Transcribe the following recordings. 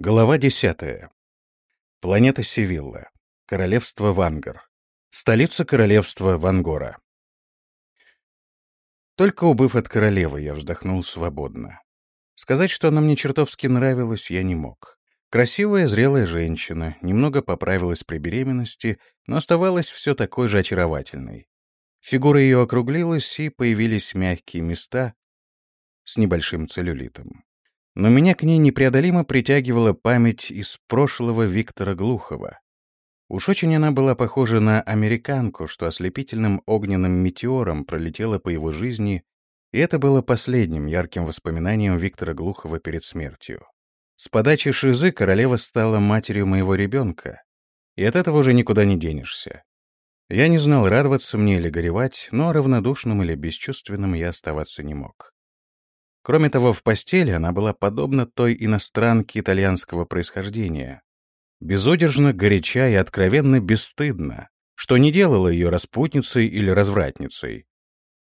Глава десятая. Планета Севилла. Королевство Вангар. Столица королевства Вангора. Только убыв от королевы, я вздохнул свободно. Сказать, что она мне чертовски нравилась, я не мог. Красивая, зрелая женщина, немного поправилась при беременности, но оставалась все такой же очаровательной. Фигура ее округлилась, и появились мягкие места с небольшим целлюлитом но меня к ней непреодолимо притягивала память из прошлого Виктора Глухова. Уж очень она была похожа на американку, что ослепительным огненным метеором пролетела по его жизни, и это было последним ярким воспоминанием Виктора Глухова перед смертью. С подачи Шизы королева стала матерью моего ребенка, и от этого уже никуда не денешься. Я не знал, радоваться мне или горевать, но равнодушным или бесчувственным я оставаться не мог. Кроме того, в постели она была подобна той иностранке итальянского происхождения. Безудержно, горяча и откровенно бесстыдна, что не делало ее распутницей или развратницей.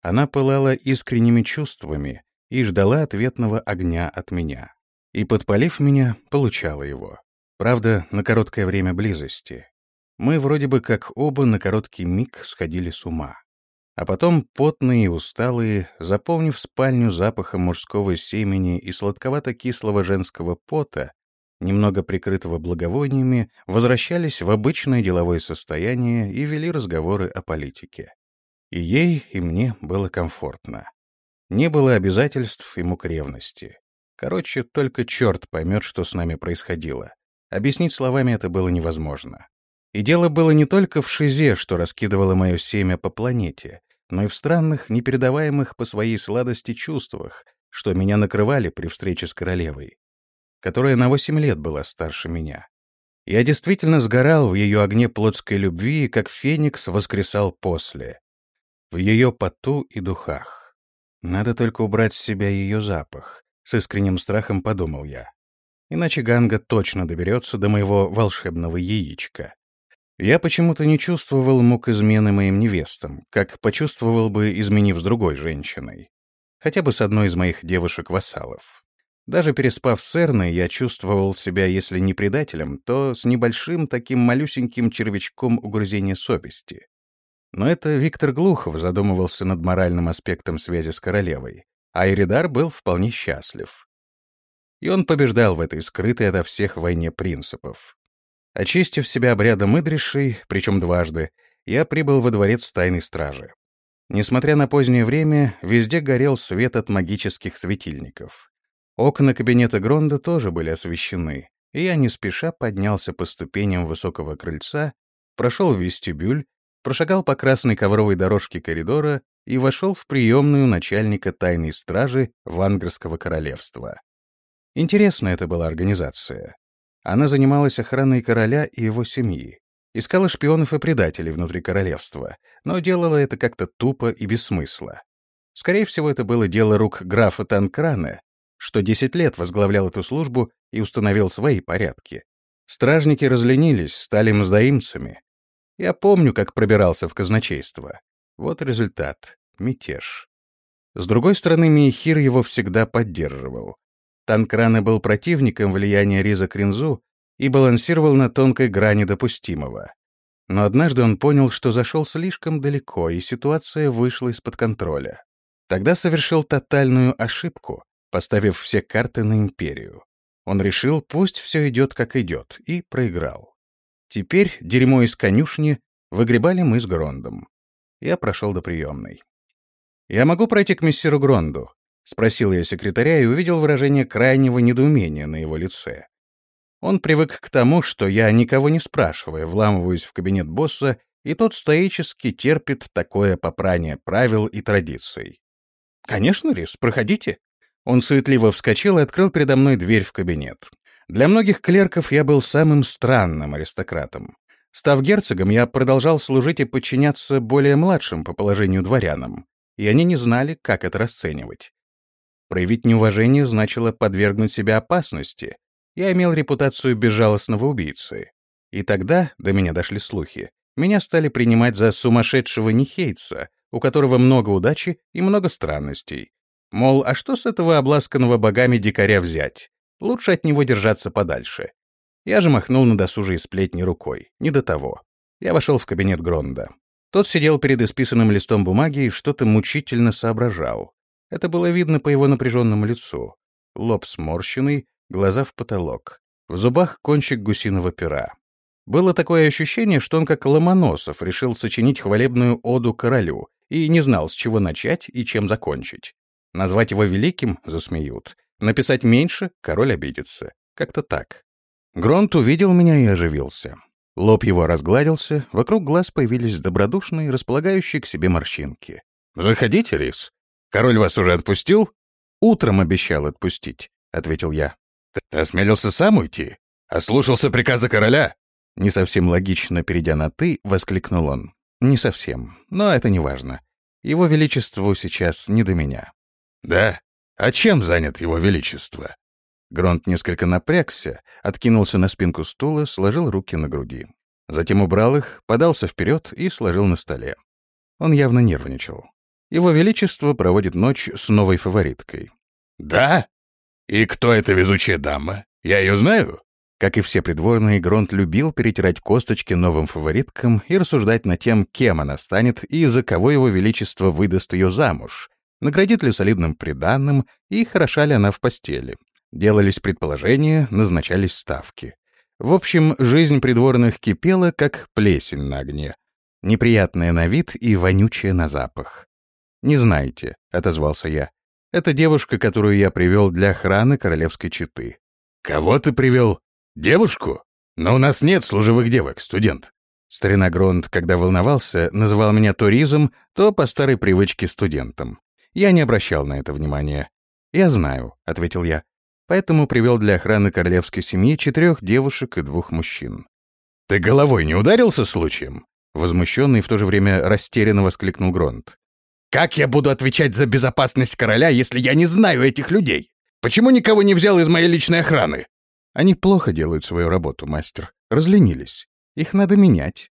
Она пылала искренними чувствами и ждала ответного огня от меня. И, подпалив меня, получала его. Правда, на короткое время близости. Мы вроде бы как оба на короткий миг сходили с ума. А потом, потные и усталые, заполнив спальню запахом мужского семени и сладковато-кислого женского пота, немного прикрытого благовониями, возвращались в обычное деловое состояние и вели разговоры о политике. И ей, и мне было комфортно. Не было обязательств и мук ревности. Короче, только черт поймет, что с нами происходило. Объяснить словами это было невозможно. И дело было не только в шизе, что раскидывало мое семя по планете, но и в странных, непередаваемых по своей сладости чувствах, что меня накрывали при встрече с королевой, которая на восемь лет была старше меня. Я действительно сгорал в ее огне плотской любви, как феникс воскресал после, в ее поту и духах. Надо только убрать с себя ее запах, с искренним страхом подумал я. Иначе Ганга точно доберется до моего волшебного яичка. Я почему-то не чувствовал мук измены моим невестам, как почувствовал бы, изменив с другой женщиной. Хотя бы с одной из моих девушек-вассалов. Даже переспав с Эрной, я чувствовал себя, если не предателем, то с небольшим таким малюсеньким червячком угрызения совести. Но это Виктор Глухов задумывался над моральным аспектом связи с королевой, а Иридар был вполне счастлив. И он побеждал в этой скрытой ото всех войне принципов. Очистив себя обрядом Идришей, причем дважды, я прибыл во дворец тайной стражи. Несмотря на позднее время, везде горел свет от магических светильников. Окна кабинета Гронда тоже были освещены, и я не спеша поднялся по ступеням высокого крыльца, прошел в вестибюль, прошагал по красной ковровой дорожке коридора и вошел в приемную начальника тайной стражи Вангарского королевства. Интересная это была организация. Она занималась охраной короля и его семьи, искала шпионов и предателей внутри королевства, но делала это как-то тупо и без смысла. Скорее всего, это было дело рук графа Танкрана, что 10 лет возглавлял эту службу и установил свои порядки. Стражники разленились, стали мздоимцами. Я помню, как пробирался в казначейство. Вот результат — мятеж. С другой стороны, Мейхир его всегда поддерживал. Танкрана был противником влияния Риза Кринзу и балансировал на тонкой грани допустимого. Но однажды он понял, что зашел слишком далеко, и ситуация вышла из-под контроля. Тогда совершил тотальную ошибку, поставив все карты на империю. Он решил, пусть все идет как идет, и проиграл. Теперь дерьмо из конюшни выгребали мы с Грондом. Я прошел до приемной. «Я могу пройти к мессиру Гронду?» — спросил я секретаря и увидел выражение крайнего недоумения на его лице. Он привык к тому, что я, никого не спрашивая, вламываюсь в кабинет босса, и тот стоически терпит такое попрание правил и традиций. «Конечно, Рис, проходите». Он суетливо вскочил и открыл передо мной дверь в кабинет. Для многих клерков я был самым странным аристократом. Став герцогом, я продолжал служить и подчиняться более младшим по положению дворянам, и они не знали, как это расценивать. Проявить неуважение значило подвергнуть себя опасности. Я имел репутацию безжалостного убийцы. И тогда до меня дошли слухи. Меня стали принимать за сумасшедшего нехейца, у которого много удачи и много странностей. Мол, а что с этого обласканного богами дикаря взять? Лучше от него держаться подальше. Я же махнул на досужие сплетни рукой. Не до того. Я вошел в кабинет Гронда. Тот сидел перед исписанным листом бумаги и что-то мучительно соображал. Это было видно по его напряженному лицу. Лоб сморщенный, глаза в потолок. В зубах кончик гусиного пера. Было такое ощущение, что он, как Ломоносов, решил сочинить хвалебную оду королю и не знал, с чего начать и чем закончить. Назвать его великим — засмеют. Написать меньше — король обидится. Как-то так. Гронт увидел меня и оживился. Лоб его разгладился, вокруг глаз появились добродушные, располагающие к себе морщинки. «Заходите, Рис. Король вас уже отпустил?» «Утром обещал отпустить», — ответил я. «Ты осмелился сам уйти? Ослушался приказа короля?» Не совсем логично, перейдя на «ты», воскликнул он. «Не совсем, но это не важно. Его Величеству сейчас не до меня». «Да? А чем занят Его Величество?» Гронт несколько напрягся, откинулся на спинку стула, сложил руки на груди. Затем убрал их, подался вперед и сложил на столе. Он явно нервничал. Его Величество проводит ночь с новой фавориткой. «Да? И кто эта везучая дама? Я ее знаю?» Как и все придворные, Гронт любил перетирать косточки новым фавориткам и рассуждать над тем, кем она станет и за кого его величество выдаст ее замуж, наградит ли солидным приданным и хороша ли она в постели. Делались предположения, назначались ставки. В общем, жизнь придворных кипела, как плесень на огне. Неприятная на вид и вонючая на запах. «Не знаете», — отозвался я. «Это девушка, которую я привел для охраны королевской четы». «Кого ты привел? Девушку? Но у нас нет служивых девок, студент». Старина Гронт, когда волновался, называл меня то Ризом, то по старой привычке студентом. Я не обращал на это внимания. «Я знаю», — ответил я поэтому привел для охраны королевской семьи четырех девушек и двух мужчин. «Ты головой не ударился случаем?» Возмущенный и в то же время растерянно воскликнул Гронт. «Как я буду отвечать за безопасность короля, если я не знаю этих людей? Почему никого не взял из моей личной охраны?» «Они плохо делают свою работу, мастер. Разленились. Их надо менять».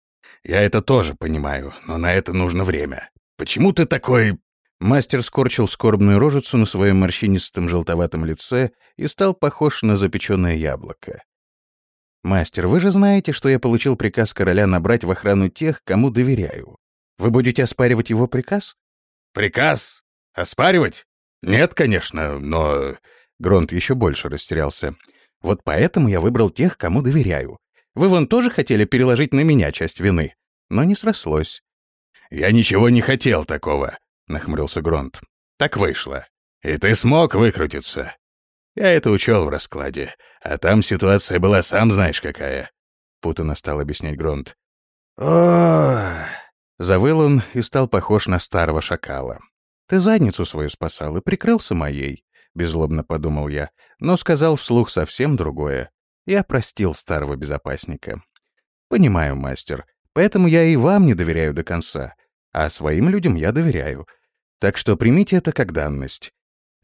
«Я это тоже понимаю, но на это нужно время. Почему ты такой Мастер скорчил скорбную рожицу на своем морщинистом желтоватом лице и стал похож на запеченное яблоко. «Мастер, вы же знаете, что я получил приказ короля набрать в охрану тех, кому доверяю. Вы будете оспаривать его приказ?» «Приказ? Оспаривать? Нет, конечно, но...» Гронт еще больше растерялся. «Вот поэтому я выбрал тех, кому доверяю. Вы вон тоже хотели переложить на меня часть вины, но не срослось». «Я ничего не хотел такого», — нахмурился Гронт. «Так вышло. И ты смог выкрутиться. Я это учел в раскладе, а там ситуация была сам знаешь какая». Путано стал объяснять Гронт. о Завыл он и стал похож на старого шакала. «Ты задницу свою спасал и прикрылся моей», — беззлобно подумал я, но сказал вслух совсем другое. Я простил старого безопасника. «Понимаю, мастер, поэтому я и вам не доверяю до конца а своим людям я доверяю. Так что примите это как данность.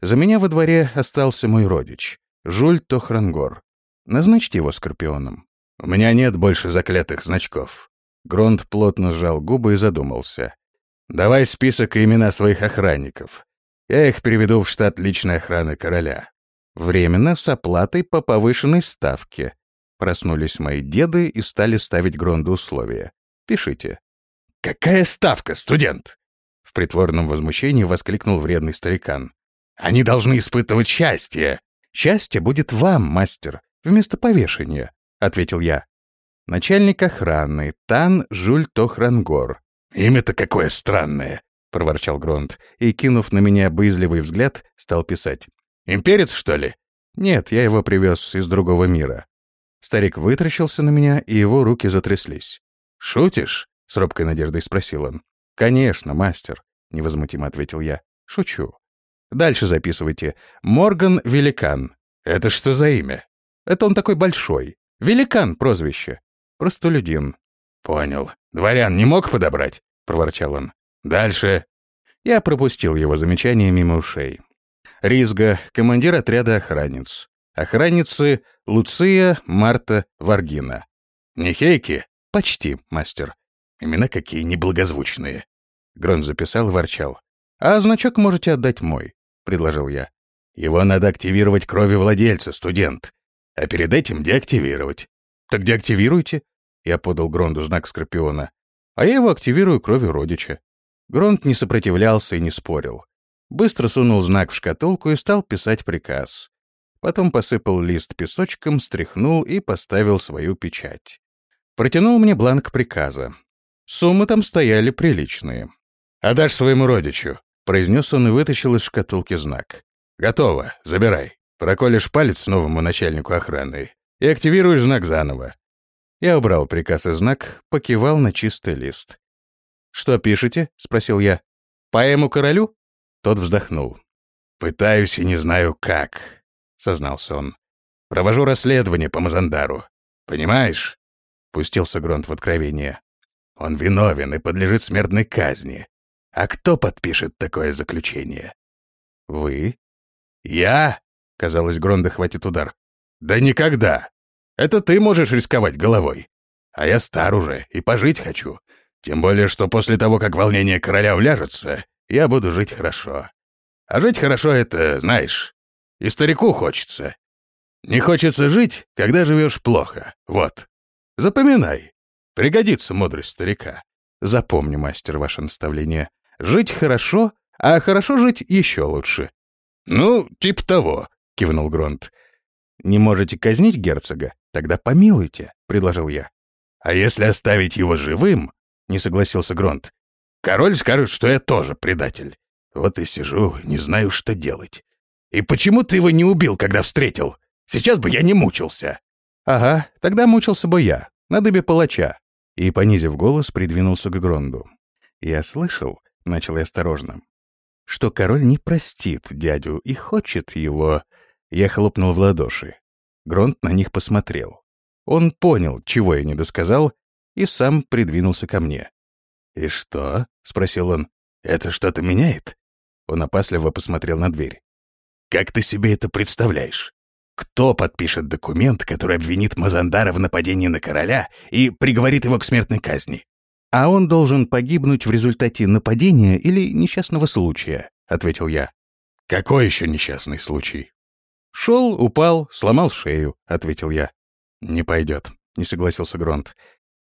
За меня во дворе остался мой родич, Жуль Тохрангор. Назначьте его Скорпионом. У меня нет больше заклятых значков. Гронт плотно сжал губы и задумался. Давай список и имена своих охранников. Я их переведу в штат личной охраны короля. Временно с оплатой по повышенной ставке. Проснулись мои деды и стали ставить Гронду условия. Пишите. «Какая ставка, студент?» В притворном возмущении воскликнул вредный старикан. «Они должны испытывать счастье!» «Счастье будет вам, мастер, вместо повешения», — ответил я. Начальник охраны, Тан Жуль Тохрангор. «Имя-то какое странное!» — проворчал Гронт и, кинув на меня боязливый взгляд, стал писать. «Имперец, что ли?» «Нет, я его привез из другого мира». Старик вытращился на меня, и его руки затряслись. «Шутишь?» С робкой надеждой спросил он. «Конечно, мастер», — невозмутимо ответил я. «Шучу. Дальше записывайте. Морган Великан». «Это что за имя?» «Это он такой большой. Великан прозвище. Простолюдин». «Понял. Дворян не мог подобрать?» — проворчал он. «Дальше». Я пропустил его замечание мимо ушей. Ризга, командир отряда охранниц. Охранницы Луция, Марта, Варгина. «Не хейки?» «Почти, мастер. Имена какие неблагозвучные. Грон записал и ворчал. «А значок можете отдать мой», — предложил я. Его надо активировать крови владельца, студент. А перед этим деактивировать. Так деактивируйте. Я подал Гронду знак Скорпиона. А я его активирую кровью родича. Гронд не сопротивлялся и не спорил. Быстро сунул знак в шкатулку и стал писать приказ. Потом посыпал лист песочком, стряхнул и поставил свою печать. Протянул мне бланк приказа. Суммы там стояли приличные. «Отдашь своему родичу», — произнес он и вытащил из шкатулки знак. «Готово, забирай. Проколешь палец новому начальнику охраны и активируешь знак заново». Я убрал приказ и знак, покивал на чистый лист. «Что пишете?» — спросил я. «Поэму королю?» Тот вздохнул. «Пытаюсь и не знаю как», — сознался он. «Провожу расследование по Мазандару. Понимаешь?» — пустился Гронт в откровение. «Он виновен и подлежит смертной казни. А кто подпишет такое заключение?» «Вы?» «Я?» — казалось, Гронда хватит удар. «Да никогда! Это ты можешь рисковать головой. А я стар уже и пожить хочу. Тем более, что после того, как волнение короля уляжется, я буду жить хорошо. А жить хорошо — это, знаешь, и старику хочется. Не хочется жить, когда живешь плохо. Вот. Запоминай. Пригодится мудрость старика. Запомни, мастер, ваше наставление. Жить хорошо, а хорошо жить еще лучше. Ну, типа того, кивнул Гронт. Не можете казнить герцога? Тогда помилуйте, предложил я. А если оставить его живым? Не согласился Гронт. Король скажет, что я тоже предатель. Вот и сижу, не знаю, что делать. И почему ты его не убил, когда встретил? Сейчас бы я не мучился. «Ага, тогда мучился бы я, на дыбе палача». И, понизив голос, придвинулся к Гронду. «Я слышал», — начал я осторожно, — «что король не простит дядю и хочет его...» Я хлопнул в ладоши. Гронд на них посмотрел. Он понял, чего я не досказал, и сам придвинулся ко мне. «И что?» — спросил он. «Это что-то меняет?» Он опасливо посмотрел на дверь. «Как ты себе это представляешь? Кто подпишет документ, который обвинит Мазандара в нападении на короля и приговорит его к смертной казни? А он должен погибнуть в результате нападения или несчастного случая, ответил я. Какой еще несчастный случай? Шел, упал, сломал шею, ответил я. Не пойдет, не согласился Гронт.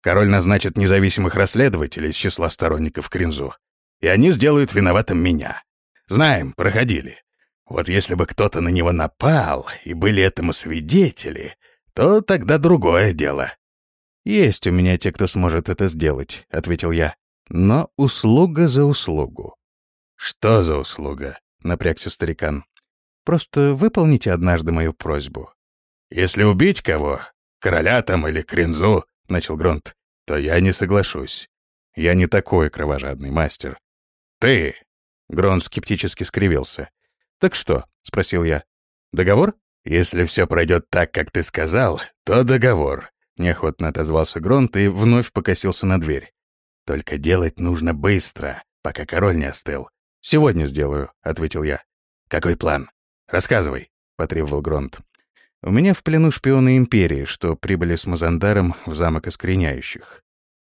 Король назначит независимых расследователей из числа сторонников Кринзу, и они сделают виноватым меня. Знаем, проходили. Вот если бы кто-то на него напал, и были этому свидетели, то тогда другое дело. «Есть у меня те, кто сможет это сделать», — ответил я. «Но услуга за услугу». «Что за услуга?» — напрягся старикан. «Просто выполните однажды мою просьбу». «Если убить кого, короля там или Кринзу», — начал Гронт, — «то я не соглашусь. Я не такой кровожадный мастер». «Ты!» — Гронт скептически скривился. «Так что?» — спросил я. «Договор?» «Если все пройдет так, как ты сказал, то договор», — неохотно отозвался Гронт и вновь покосился на дверь. «Только делать нужно быстро, пока король не остыл». «Сегодня сделаю», — ответил я. «Какой план? Рассказывай», — потребовал Гронт. «У меня в плену шпионы Империи, что прибыли с Мазандаром в замок Искореняющих.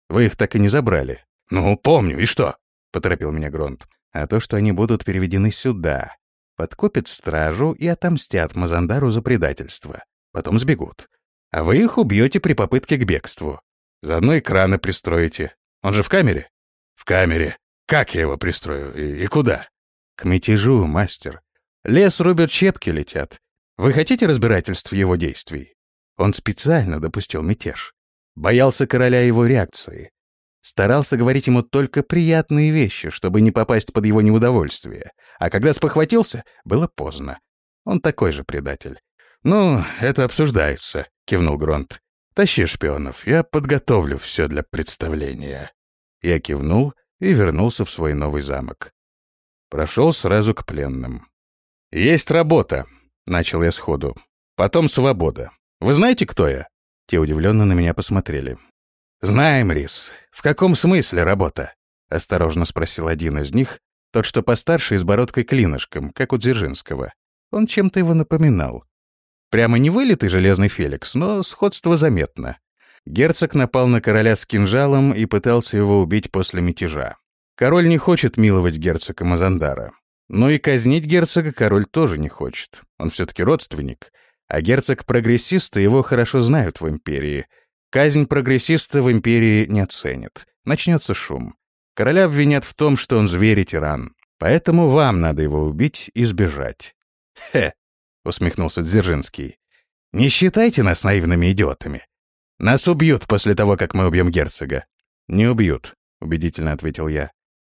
Вы их так и не забрали». «Ну, помню, и что?» — поторопил меня Гронт. «А то, что они будут переведены сюда, подкупят стражу и отомстят Мазандару за предательство. Потом сбегут. А вы их убьете при попытке к бегству. Заодно экраны пристроите. Он же в камере? В камере. Как я его пристрою? И, и куда? К мятежу, мастер. Лес рубят, щепки летят. Вы хотите разбирательств его действий? Он специально допустил мятеж. Боялся короля его реакции. Старался говорить ему только приятные вещи, чтобы не попасть под его неудовольствие. А когда спохватился, было поздно. Он такой же предатель. «Ну, это обсуждается», — кивнул Гронт. «Тащи шпионов, я подготовлю все для представления». Я кивнул и вернулся в свой новый замок. Прошел сразу к пленным. «Есть работа», — начал я сходу. «Потом свобода. Вы знаете, кто я?» Те удивленно на меня посмотрели. «Знаем, Рис. В каком смысле работа?» — осторожно спросил один из них, тот, что постарше и с бородкой клинышком, как у Дзержинского. Он чем-то его напоминал. Прямо не вылитый железный Феликс, но сходство заметно. Герцог напал на короля с кинжалом и пытался его убить после мятежа. Король не хочет миловать герцога Мазандара. Но и казнить герцога король тоже не хочет. Он все-таки родственник. А герцог-прогрессиста его хорошо знают в империи. Казнь прогрессиста в империи не оценит. Начнется шум. Короля обвинят в том, что он зверь и тиран. Поэтому вам надо его убить и сбежать. «Хе!» — усмехнулся Дзержинский. «Не считайте нас наивными идиотами. Нас убьют после того, как мы убьем герцога». «Не убьют», — убедительно ответил я.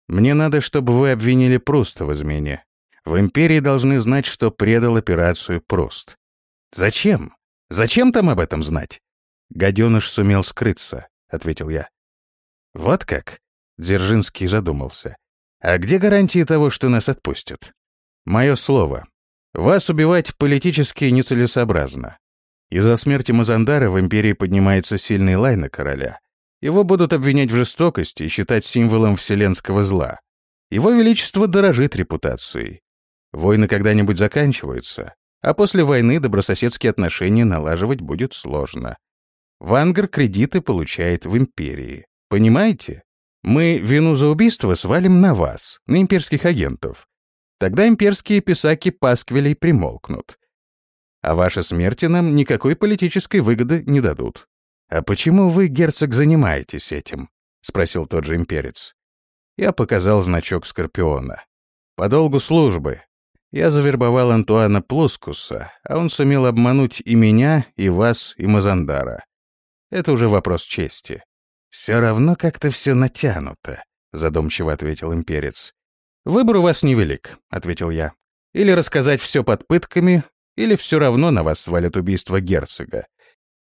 «Мне надо, чтобы вы обвинили Пруста в измене. В империи должны знать, что предал операцию Пруст». «Зачем? Зачем там об этом знать?» «Гаденыш сумел скрыться», — ответил я. «Вот как?» — Дзержинский задумался. «А где гарантии того, что нас отпустят?» «Мое слово. Вас убивать политически нецелесообразно. Из-за смерти Мазандара в империи поднимается сильный лай на короля. Его будут обвинять в жестокости и считать символом вселенского зла. Его Величество дорожит репутацией. Войны когда-нибудь заканчиваются, а после войны добрососедские отношения налаживать будет сложно. Вангар кредиты получает в империи. Понимаете? Мы вину за убийство свалим на вас, на имперских агентов. Тогда имперские писаки пасквилей примолкнут а ваши смерти нам никакой политической выгоды не дадут. «А почему вы, герцог, занимаетесь этим?» — спросил тот же имперец. Я показал значок Скорпиона. «По долгу службы. Я завербовал Антуана Плускуса, а он сумел обмануть и меня, и вас, и Мазандара. Это уже вопрос чести». «Все равно как-то все натянуто», — задумчиво ответил имперец. «Выбор у вас невелик», — ответил я. «Или рассказать все под пытками, или все равно на вас свалят убийство герцога.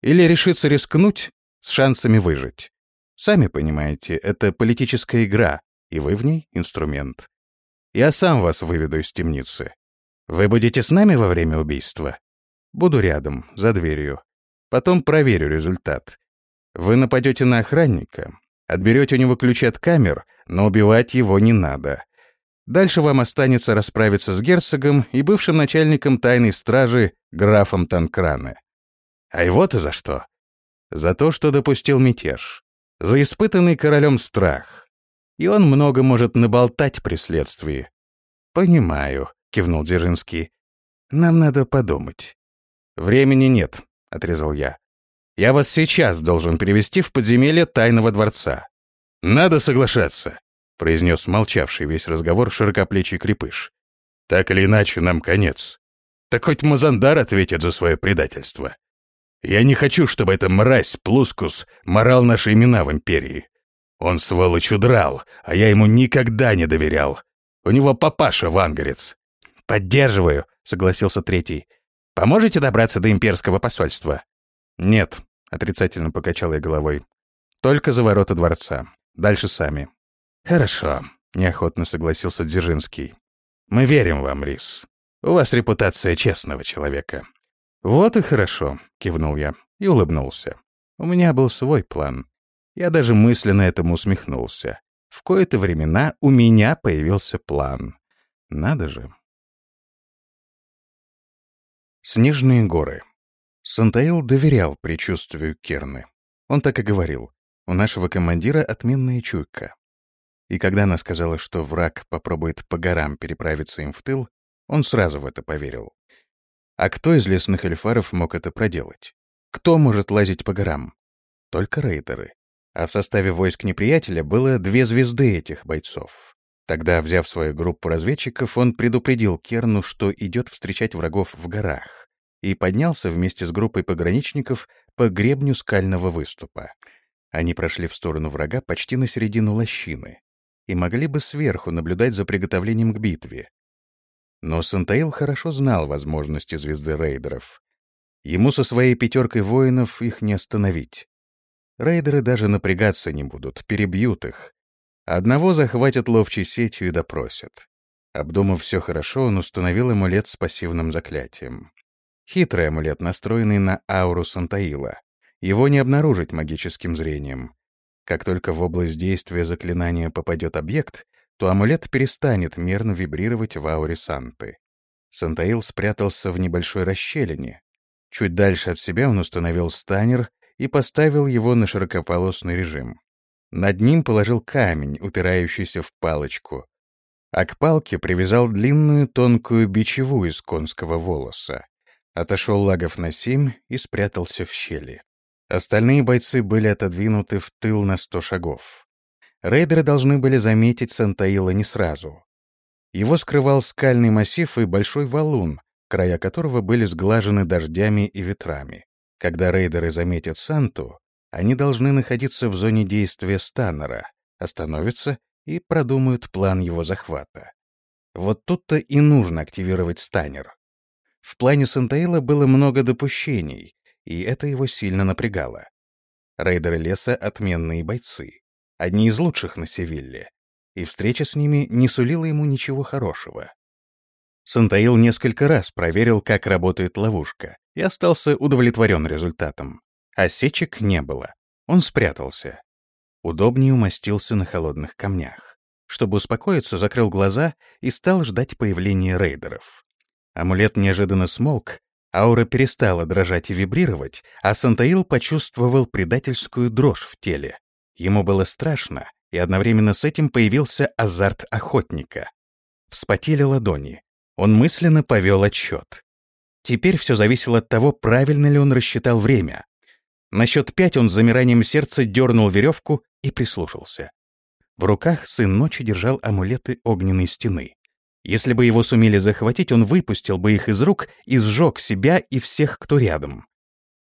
Или решиться рискнуть с шансами выжить. Сами понимаете, это политическая игра, и вы в ней инструмент. Я сам вас выведу из темницы. Вы будете с нами во время убийства? Буду рядом, за дверью. Потом проверю результат. Вы нападете на охранника, отберете у него ключи от камер, но убивать его не надо. Дальше вам останется расправиться с герцогом и бывшим начальником тайной стражи графом Танкраны. А и за что. За то, что допустил мятеж. За испытанный королем страх. И он много может наболтать при следствии. «Понимаю», — кивнул Дзержинский. «Нам надо подумать». «Времени нет», — отрезал я. «Я вас сейчас должен перевести в подземелье тайного дворца». «Надо соглашаться», произнес молчавший весь разговор широкоплечий крепыш. «Так или иначе, нам конец. Так хоть Мазандар ответит за свое предательство. Я не хочу, чтобы эта мразь, Плускус, морал наши имена в Империи. Он, сволочь, удрал, а я ему никогда не доверял. У него папаша вангарец». «Поддерживаю», — согласился третий. «Поможете добраться до имперского посольства?» «Нет», — отрицательно покачал я головой. «Только за ворота дворца. Дальше сами. «Хорошо», — неохотно согласился Дзержинский. «Мы верим вам, Рис. У вас репутация честного человека». «Вот и хорошо», — кивнул я и улыбнулся. У меня был свой план. Я даже мысленно этому усмехнулся. В кои-то времена у меня появился план. Надо же. Снежные горы. Сантаил доверял предчувствию Керны. Он так и говорил. У нашего командира отменная чуйка. И когда она сказала, что враг попробует по горам переправиться им в тыл, он сразу в это поверил. А кто из лесных эльфаров мог это проделать? Кто может лазить по горам? Только рейдеры. А в составе войск неприятеля было две звезды этих бойцов. Тогда, взяв свою группу разведчиков, он предупредил Керну, что идет встречать врагов в горах, и поднялся вместе с группой пограничников по гребню скального выступа. Они прошли в сторону врага почти на середину лощины, и могли бы сверху наблюдать за приготовлением к битве. Но Сантаил хорошо знал возможности звезды рейдеров. Ему со своей пятеркой воинов их не остановить. Рейдеры даже напрягаться не будут, перебьют их. Одного захватят ловчей сетью и допросят. Обдумав все хорошо, он установил амулет с пассивным заклятием. Хитрый амулет, настроенный на ауру Сантаила. Его не обнаружить магическим зрением. Как только в область действия заклинания попадет объект, то амулет перестанет мерно вибрировать в ауре Санты. Сантаил спрятался в небольшой расщелине. Чуть дальше от себя он установил станер и поставил его на широкополосный режим. Над ним положил камень, упирающийся в палочку. а к палке привязал длинную тонкую бичеву из конского волоса. Отошел лагов на семь и спрятался в щели. Остальные бойцы были отодвинуты в тыл на сто шагов. Рейдеры должны были заметить Сантаила не сразу. Его скрывал скальный массив и большой валун, края которого были сглажены дождями и ветрами. Когда рейдеры заметят Санту, они должны находиться в зоне действия Станнера, остановятся и продумают план его захвата. Вот тут-то и нужно активировать Станнер. В плане Сантаила было много допущений, и это его сильно напрягало. Рейдеры леса — отменные бойцы, одни из лучших на Севилле, и встреча с ними не сулила ему ничего хорошего. Сантаил несколько раз проверил, как работает ловушка, и остался удовлетворен результатом. Осечек не было. Он спрятался. Удобнее умостился на холодных камнях. Чтобы успокоиться, закрыл глаза и стал ждать появления рейдеров. Амулет неожиданно смолк, аура перестала дрожать и вибрировать, а Сантаил почувствовал предательскую дрожь в теле. Ему было страшно, и одновременно с этим появился азарт охотника. Вспотели ладони. Он мысленно повел отсчет. Теперь все зависело от того, правильно ли он рассчитал время. На счет пять он с замиранием сердца дернул веревку и прислушался. В руках сын ночи держал амулеты огненной стены. Если бы его сумели захватить, он выпустил бы их из рук и сжег себя и всех, кто рядом.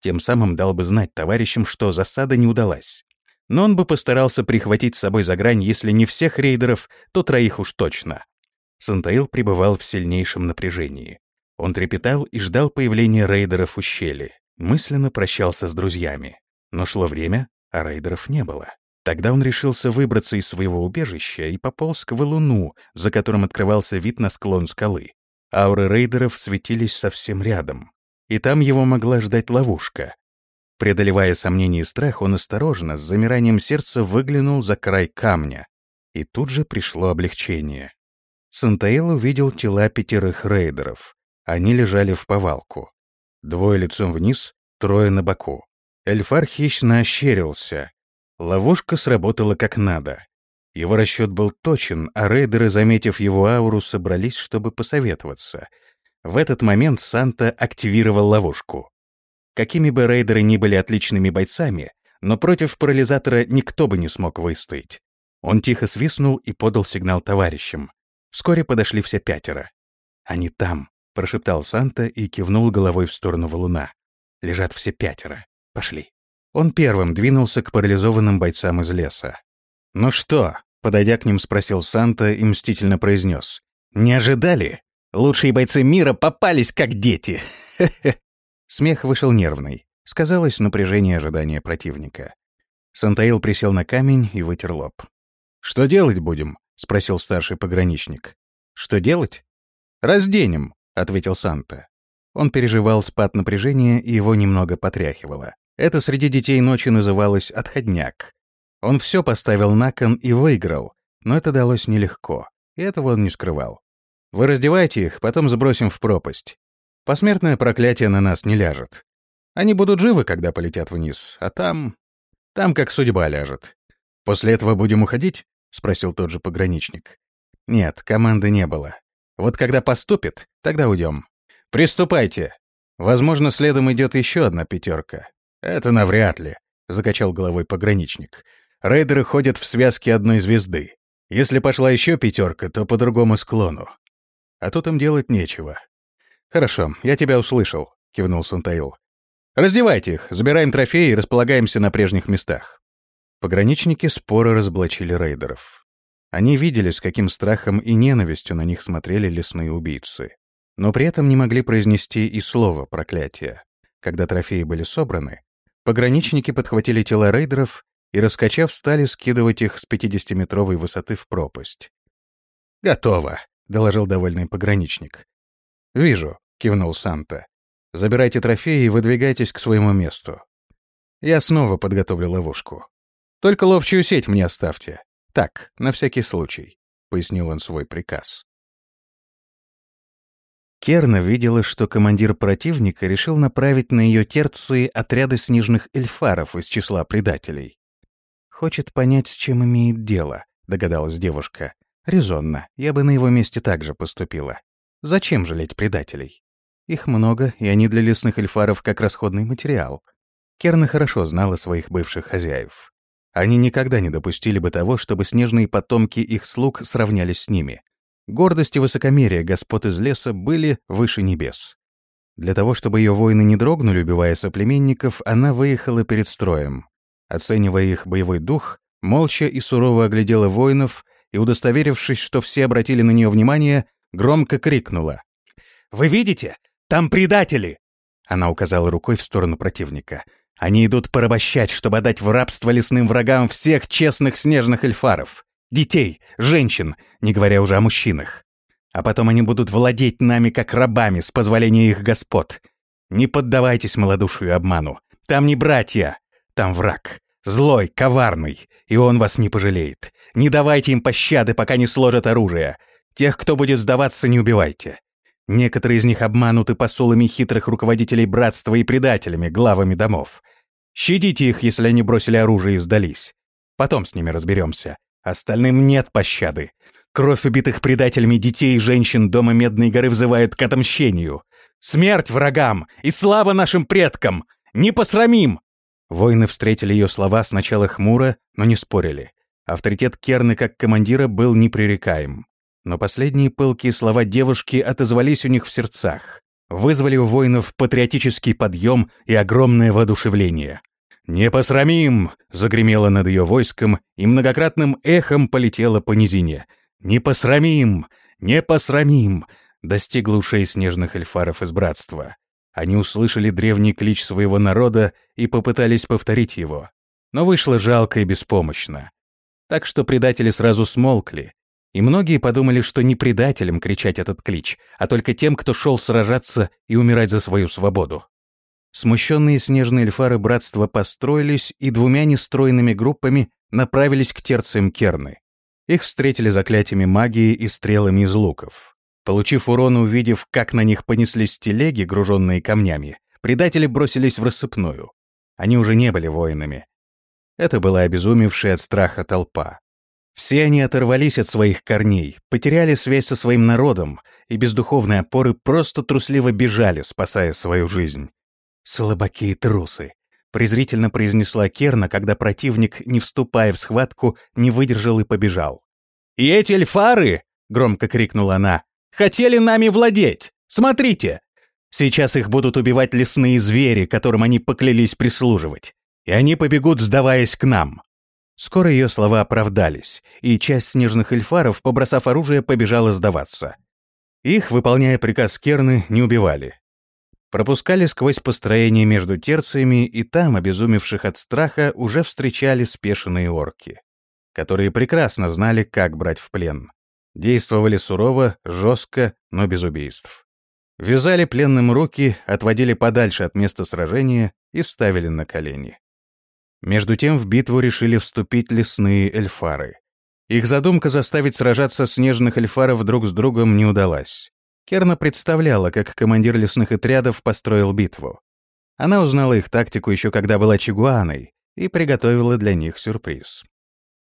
Тем самым дал бы знать товарищам, что засада не удалась. Но он бы постарался прихватить с собой за грань, если не всех рейдеров, то троих уж точно. Сантаил пребывал в сильнейшем напряжении. Он трепетал и ждал появления рейдеров у щели, мысленно прощался с друзьями. Но шло время, а рейдеров не было. Тогда он решился выбраться из своего убежища и пополз к валуну, за которым открывался вид на склон скалы. Ауры рейдеров светились совсем рядом, и там его могла ждать ловушка. Преодолевая сомнения и страх, он осторожно, с замиранием сердца выглянул за край камня. И тут же пришло облегчение. Сантаэл увидел тела пятерых рейдеров. Они лежали в повалку. Двое лицом вниз, трое на боку. Эльфар хищно ощерился. Ловушка сработала как надо. Его расчет был точен, а рейдеры, заметив его ауру, собрались, чтобы посоветоваться. В этот момент Санта активировал ловушку. Какими бы рейдеры ни были отличными бойцами, но против парализатора никто бы не смог выстоять. Он тихо свистнул и подал сигнал товарищам. Вскоре подошли все пятеро. «Они там», — прошептал Санта и кивнул головой в сторону валуна. «Лежат все пятеро. Пошли». Он первым двинулся к парализованным бойцам из леса. «Ну что?» — подойдя к ним, спросил Санта и мстительно произнес. «Не ожидали? Лучшие бойцы мира попались как дети!» Смех вышел нервный. Сказалось напряжение ожидания противника. Сантаил присел на камень и вытер лоб. «Что делать будем?» — спросил старший пограничник. «Что делать?» «Разденем», — ответил Санта. Он переживал спад напряжения, и его немного потряхивало. Это среди детей ночи называлось «отходняк». Он все поставил на кон и выиграл, но это далось нелегко, и этого он не скрывал. «Вы раздевайте их, потом сбросим в пропасть. Посмертное проклятие на нас не ляжет. Они будут живы, когда полетят вниз, а там... Там как судьба ляжет. После этого будем уходить?» — спросил тот же пограничник. «Нет, команды не было. Вот когда поступит, тогда уйдем. Приступайте. Возможно, следом идет еще одна пятерка. «Это навряд ли», — закачал головой пограничник. «Рейдеры ходят в связке одной звезды. Если пошла еще пятерка, то по другому склону. А тут им делать нечего». «Хорошо, я тебя услышал», — кивнул Сунтаил. «Раздевайте их, забираем трофеи и располагаемся на прежних местах». Пограничники споро разоблачили рейдеров. Они видели, с каким страхом и ненавистью на них смотрели лесные убийцы, но при этом не могли произнести и слова проклятия. Когда трофеи были собраны, Пограничники подхватили тела рейдеров и, раскачав, стали скидывать их с 50-метровой высоты в пропасть. «Готово», — доложил довольный пограничник. «Вижу», — кивнул Санта. «Забирайте трофеи и выдвигайтесь к своему месту. Я снова подготовлю ловушку. Только ловчую сеть мне оставьте. Так, на всякий случай», — пояснил он свой приказ. Керна видела, что командир противника решил направить на ее терции отряды снежных эльфаров из числа предателей. «Хочет понять, с чем имеет дело», — догадалась девушка. Резонно, я бы на его месте так же поступила. Зачем жалеть предателей? Их много, и они для лесных эльфаров как расходный материал. Керна хорошо знала своих бывших хозяев. Они никогда не допустили бы того, чтобы снежные потомки их слуг сравнялись с ними. Гордость и высокомерие господ из леса были выше небес. Для того, чтобы ее воины не дрогнули, убивая соплеменников, она выехала перед строем. Оценивая их боевой дух, молча и сурово оглядела воинов и, удостоверившись, что все обратили на нее внимание, громко крикнула. «Вы видите? Там предатели!» Она указала рукой в сторону противника. «Они идут порабощать, чтобы отдать в рабство лесным врагам всех честных снежных эльфаров. Детей, женщин, не говоря уже о мужчинах. А потом они будут владеть нами как рабами с позволения их господ. Не поддавайтесь малодушию обману. Там не братья, там враг. Злой, коварный, и он вас не пожалеет. Не давайте им пощады, пока не сложат оружие. Тех, кто будет сдаваться, не убивайте. Некоторые из них обмануты посолами хитрых руководителей братства и предателями, главами домов. Щадите их, если они бросили оружие и сдались. Потом с ними разберемся. Остальным нет пощады. Кровь убитых предателями детей и женщин дома Медной горы взывает к отомщению. Смерть врагам и слава нашим предкам! Не посрамим! Воины встретили ее слова сначала хмуро, но не спорили. Авторитет Керны как командира был непререкаем. Но последние пылкие слова девушки отозвались у них в сердцах, вызвали у воинов патриотический подъем и огромное воодушевление. «Не посрамим!» — загремело над ее войском и многократным эхом полетело по низине. «Не посрамим! Не посрамим!» — достигло ушей снежных эльфаров из братства. Они услышали древний клич своего народа и попытались повторить его. Но вышло жалко и беспомощно. Так что предатели сразу смолкли. И многие подумали, что не предателям кричать этот клич, а только тем, кто шел сражаться и умирать за свою свободу. Смущенные снежные эльфары братства построились и двумя нестройными группами направились к терциям Керны. Их встретили заклятиями магии и стрелами из луков. Получив урон, увидев, как на них понеслись телеги, груженные камнями, предатели бросились в рассыпную. Они уже не были воинами. Это была обезумевшая от страха толпа. Все они оторвались от своих корней, потеряли связь со своим народом и без духовной опоры просто трусливо бежали, спасая свою жизнь. «Слабаки и трусы», — презрительно произнесла Керна, когда противник, не вступая в схватку, не выдержал и побежал. «И эти эльфары!» — громко крикнула она. Хотели нами владеть! Смотрите! Сейчас их будут убивать лесные звери, которым они поклялись прислуживать. И они побегут, сдаваясь к нам». Скоро ее слова оправдались, и часть снежных эльфаров, побросав оружие, побежала сдаваться. Их, выполняя приказ Керны, не убивали. Пропускали сквозь построение между терциями, и там, обезумевших от страха, уже встречали спешенные орки, которые прекрасно знали, как брать в плен. Действовали сурово, жестко, но без убийств. Вязали пленным руки, отводили подальше от места сражения и ставили на колени. Между тем в битву решили вступить лесные эльфары. Их задумка заставить сражаться снежных эльфаров друг с другом не удалась. Керна представляла, как командир лесных отрядов построил битву. Она узнала их тактику еще когда была чигуаной и приготовила для них сюрприз.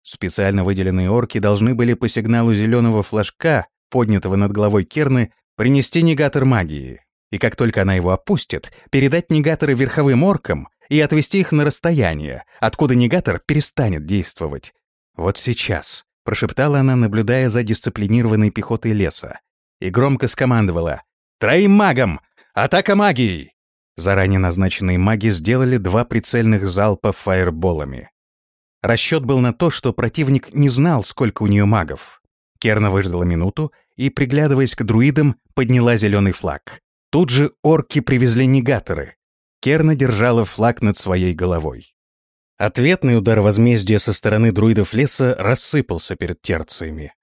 Специально выделенные орки должны были по сигналу зеленого флажка, поднятого над головой Керны, принести негатор магии. И как только она его опустит, передать негаторы верховым оркам и отвести их на расстояние, откуда негатор перестанет действовать. «Вот сейчас», — прошептала она, наблюдая за дисциплинированной пехотой леса, и громко скомандовала «Троим магам! Атака магией!» Заранее назначенные маги сделали два прицельных залпа фаерболами. Расчет был на то, что противник не знал, сколько у нее магов. Керна выждала минуту и, приглядываясь к друидам, подняла зеленый флаг. Тут же орки привезли негаторы. Керна держала флаг над своей головой. Ответный удар возмездия со стороны друидов леса рассыпался перед терциями.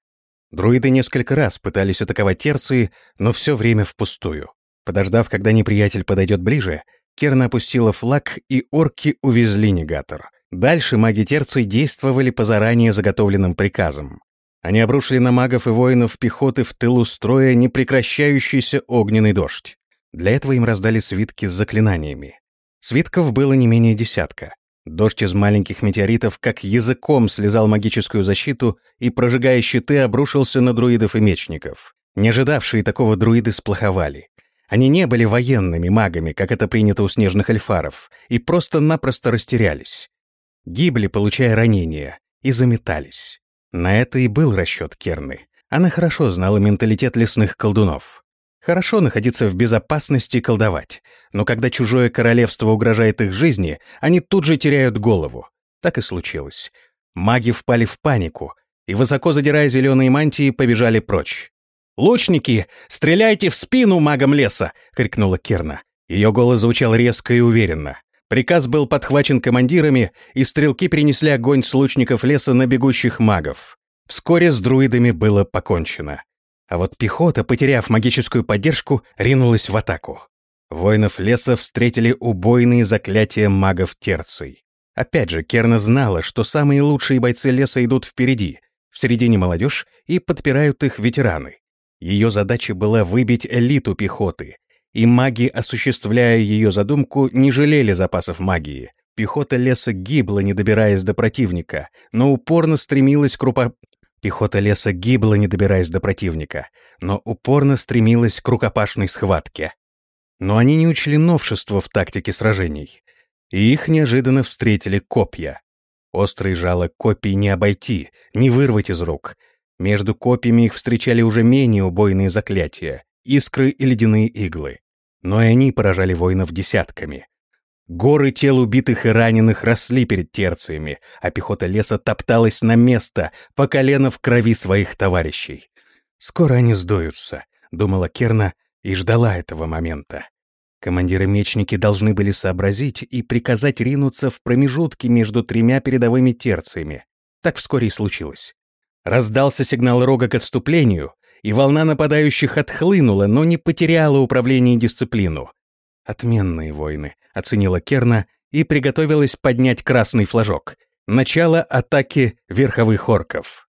Друиды несколько раз пытались атаковать терции, но все время впустую. Подождав, когда неприятель подойдет ближе, Керна опустила флаг, и орки увезли негатор — Дальше маги Терций действовали по заранее заготовленным приказам. Они обрушили на магов и воинов пехоты в тылу строя непрекращающийся огненный дождь. Для этого им раздали свитки с заклинаниями. Свитков было не менее десятка. Дождь из маленьких метеоритов как языком слезал магическую защиту и, прожигая щиты, обрушился на друидов и мечников. Не ожидавшие такого друиды сплоховали. Они не были военными магами, как это принято у снежных эльфаров, и просто-напросто растерялись. Гибли, получая ранения, и заметались. На это и был расчет Керны. Она хорошо знала менталитет лесных колдунов. Хорошо находиться в безопасности и колдовать, но когда чужое королевство угрожает их жизни, они тут же теряют голову. Так и случилось. Маги впали в панику и, высоко задирая зеленые мантии, побежали прочь. «Лучники, стреляйте в спину магам леса!» — крикнула Керна. Ее голос звучал резко и уверенно. Приказ был подхвачен командирами, и стрелки перенесли огонь с лучников леса на бегущих магов. Вскоре с друидами было покончено. А вот пехота, потеряв магическую поддержку, ринулась в атаку. Воинов леса встретили убойные заклятия магов терций. Опять же, Керна знала, что самые лучшие бойцы леса идут впереди, в середине молодежь, и подпирают их ветераны. Ее задача была выбить элиту пехоты, и маги, осуществляя ее задумку, не жалели запасов магии. Пехота леса гибла, не добираясь до противника, но упорно стремилась к рупо... Пехота леса гибла, не добираясь до противника, но упорно стремилась к рукопашной схватке. Но они не учли новшества в тактике сражений. И их неожиданно встретили копья. Острые жало копий не обойти, не вырвать из рук — между копьями их встречали уже менее убойные заклятия, искры и ледяные иглы. Но и они поражали воинов десятками. Горы тел убитых и раненых росли перед терциями, а пехота леса топталась на место, по колено в крови своих товарищей. «Скоро они сдуются», — думала Керна и ждала этого момента. Командиры-мечники должны были сообразить и приказать ринуться в промежутки между тремя передовыми терциями. Так вскоре и случилось. Раздался сигнал рога к отступлению, и волна нападающих отхлынула, но не потеряла управление и дисциплину. «Отменные войны», — оценила Керна и приготовилась поднять красный флажок. Начало атаки верховых орков.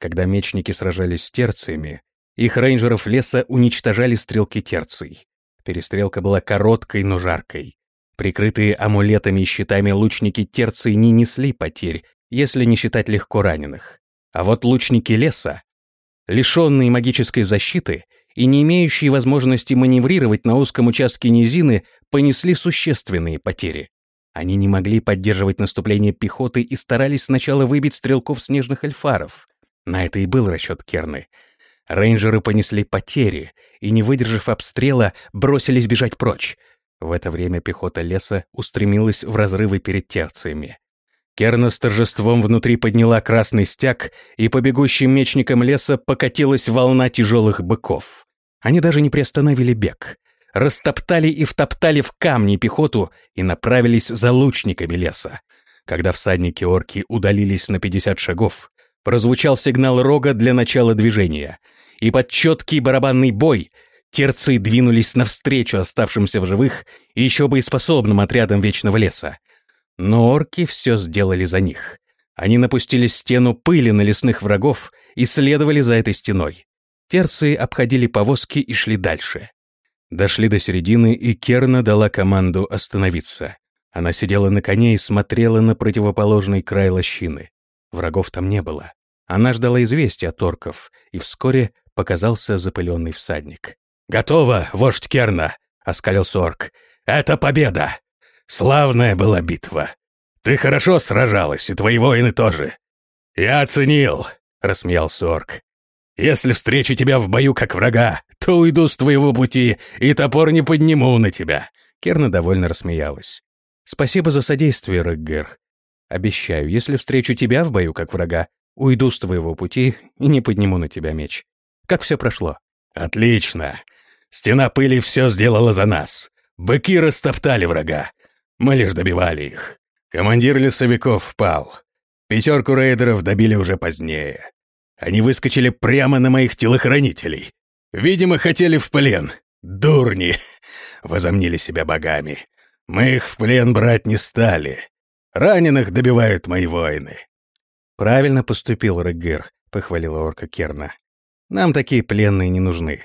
Когда мечники сражались с терциями, их рейнджеров леса уничтожали стрелки терций. Перестрелка была короткой, но жаркой. Прикрытые амулетами и щитами лучники терций не несли потерь, если не считать легко раненых. А вот лучники леса, лишенные магической защиты и не имеющие возможности маневрировать на узком участке низины, понесли существенные потери. Они не могли поддерживать наступление пехоты и старались сначала выбить стрелков снежных эльфаров. На это и был расчет Керны. Рейнджеры понесли потери и, не выдержав обстрела, бросились бежать прочь. В это время пехота леса устремилась в разрывы перед терциями. Керна с торжеством внутри подняла красный стяг, и по бегущим мечникам леса покатилась волна тяжелых быков. Они даже не приостановили бег. Растоптали и втоптали в камни пехоту и направились за лучниками леса. Когда всадники-орки удалились на 50 шагов, прозвучал сигнал рога для начала движения, и под четкий барабанный бой терцы двинулись навстречу оставшимся в живых и еще боеспособным отрядам Вечного леса. Но орки все сделали за них. Они напустили стену пыли на лесных врагов и следовали за этой стеной. Терции обходили повозки и шли дальше. Дошли до середины, и Керна дала команду остановиться. Она сидела на коне и смотрела на противоположный край лощины. Врагов там не было. Она ждала известия от орков, и вскоре показался запыленный всадник. «Готово, вождь Керна!» — оскалился орк. «Это победа!» Славная была битва. Ты хорошо сражалась, и твои воины тоже. Я оценил, — рассмеялся орк. Если встречу тебя в бою как врага, то уйду с твоего пути и топор не подниму на тебя. Керна довольно рассмеялась. Спасибо за содействие, Рэггер. Обещаю, если встречу тебя в бою как врага, уйду с твоего пути и не подниму на тебя меч. Как все прошло? Отлично. Стена пыли все сделала за нас. Быки растоптали врага. Мы лишь добивали их. Командир лесовиков впал. Пятерку рейдеров добили уже позднее. Они выскочили прямо на моих телохранителей. Видимо, хотели в плен. Дурни! Возомнили себя богами. Мы их в плен брать не стали. Раненых добивают мои воины. Правильно поступил Регер, похвалила орка Керна. Нам такие пленные не нужны.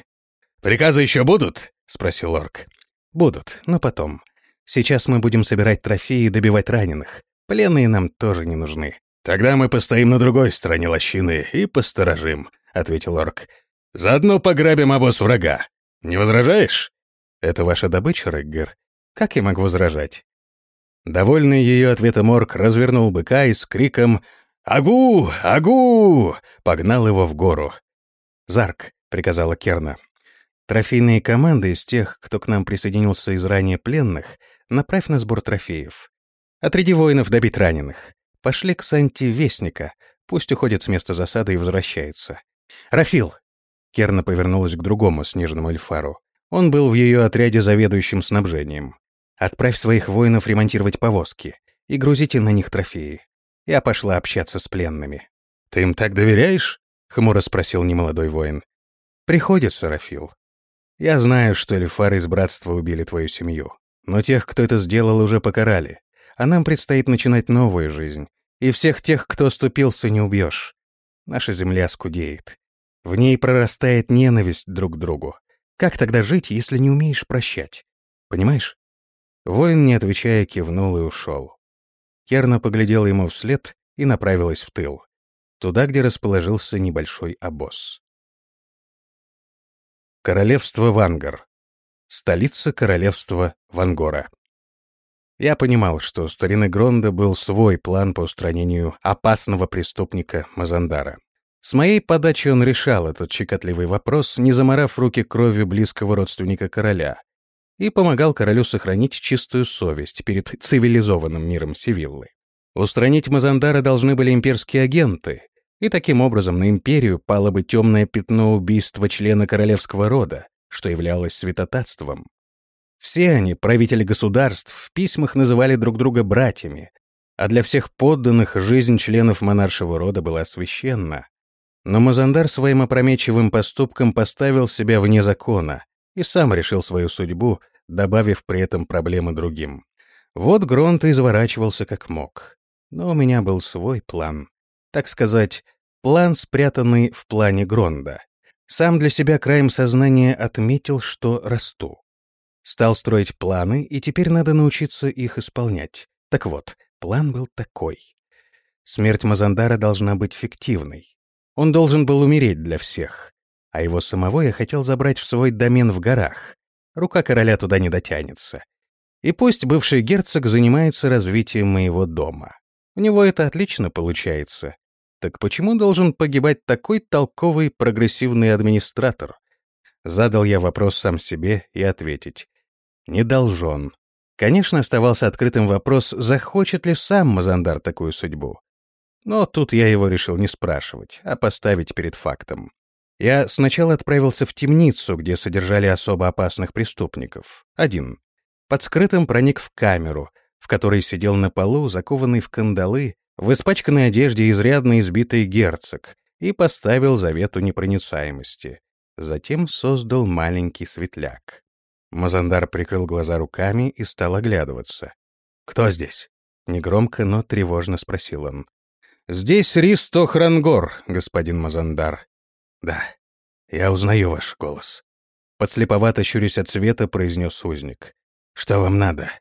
Приказы еще будут? спросил орк. Будут, но потом. Сейчас мы будем собирать трофеи и добивать раненых. Пленные нам тоже не нужны. Тогда мы постоим на другой стороне лощины и посторожим, — ответил орк. Заодно пограбим обоз врага. Не возражаешь? Это ваша добыча, Реггер? Как я могу возражать? Довольный ее ответом орк развернул быка и с криком «Агу! Агу!» погнал его в гору. «Зарк», — приказала Керна. «Трофейные команды из тех, кто к нам присоединился из ранее пленных, направь на сбор трофеев. Отряди воинов добить раненых. Пошли к Санти Вестника, пусть уходит с места засады и возвращается. Рафил!» Керна повернулась к другому снежному эльфару. Он был в ее отряде заведующим снабжением. «Отправь своих воинов ремонтировать повозки и грузите на них трофеи. Я пошла общаться с пленными». «Ты им так доверяешь?» — хмуро спросил немолодой воин. «Приходится, Рафил. Я знаю, что эльфары из братства убили твою семью, но тех, кто это сделал, уже покарали, а нам предстоит начинать новую жизнь, и всех тех, кто оступился, не убьешь. Наша земля скудеет. В ней прорастает ненависть друг к другу. Как тогда жить, если не умеешь прощать? Понимаешь? Воин, не отвечая, кивнул и ушел. Керна поглядела ему вслед и направилась в тыл, туда, где расположился небольшой обоз. Королевство Вангар. Столица королевства Вангора. Я понимал, что у старины Гронда был свой план по устранению опасного преступника Мазандара. С моей подачи он решал этот щекотливый вопрос, не заморав руки кровью близкого родственника короля, и помогал королю сохранить чистую совесть перед цивилизованным миром Севиллы. Устранить Мазандара должны были имперские агенты, и таким образом на империю пало бы темное пятно убийства члена королевского рода, что являлось святотатством. Все они, правители государств, в письмах называли друг друга братьями, а для всех подданных жизнь членов монаршего рода была священна, но Мазандар своим опрометчивым поступком поставил себя вне закона и сам решил свою судьбу, добавив при этом проблемы другим. Вот Гронт изворачивался как мог. Но у меня был свой план. Так сказать, план, спрятанный в плане Гронда. Сам для себя краем сознания отметил, что расту. Стал строить планы, и теперь надо научиться их исполнять. Так вот, план был такой. Смерть Мазандара должна быть фиктивной. Он должен был умереть для всех. А его самого я хотел забрать в свой домен в горах. Рука короля туда не дотянется. И пусть бывший герцог занимается развитием моего дома. У него это отлично получается. Так почему должен погибать такой толковый прогрессивный администратор? Задал я вопрос сам себе и ответить. Не должен. Конечно, оставался открытым вопрос, захочет ли сам Мазандар такую судьбу. Но тут я его решил не спрашивать, а поставить перед фактом. Я сначала отправился в темницу, где содержали особо опасных преступников. Один. Под скрытым проник в камеру, в которой сидел на полу, закованный в кандалы, в испачканной одежде изрядно избитый герцог, и поставил завету непроницаемости. Затем создал маленький светляк. Мазандар прикрыл глаза руками и стал оглядываться. «Кто здесь?» Негромко, но тревожно спросил он. «Здесь Ристо Хрангор, господин Мазандар». «Да, я узнаю ваш голос». Подслеповато щурясь от света, произнес узник. «Что вам надо?